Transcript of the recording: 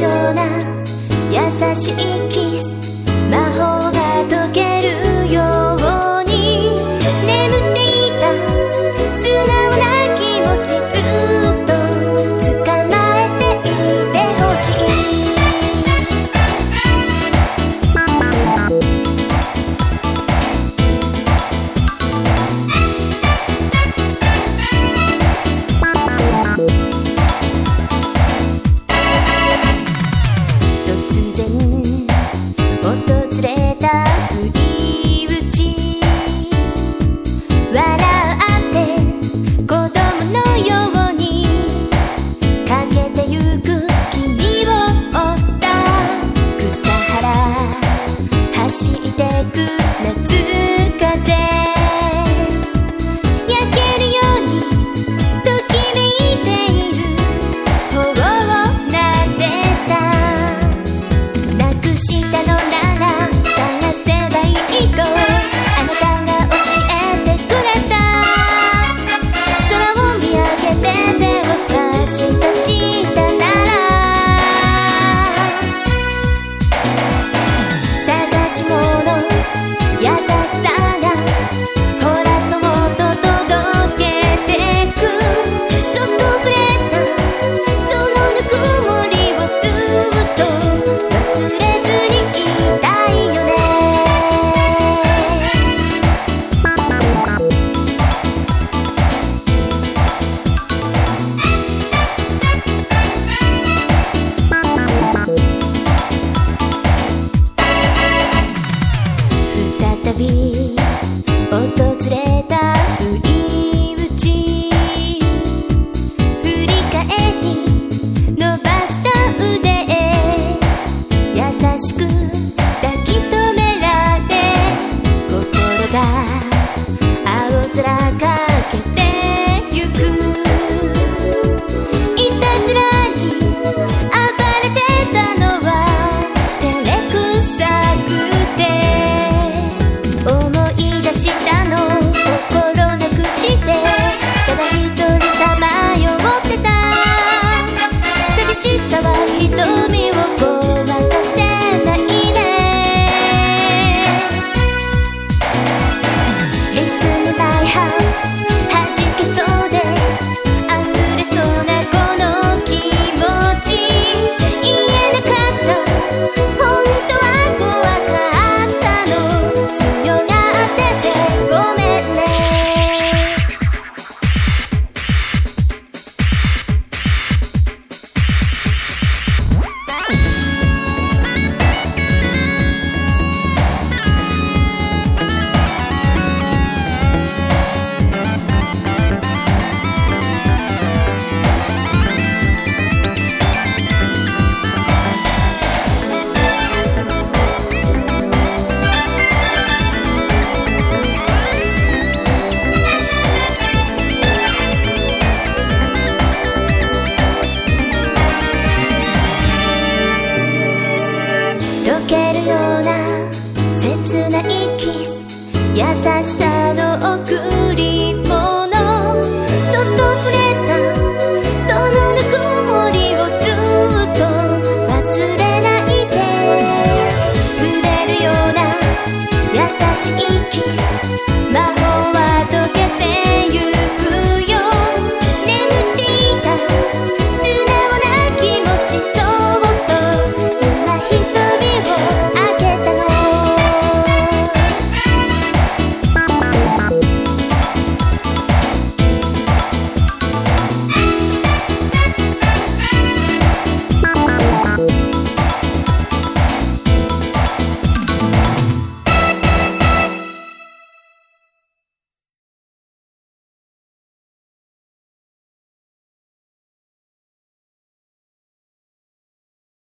ような優しいキス走ってく夏風 be 優しさの奥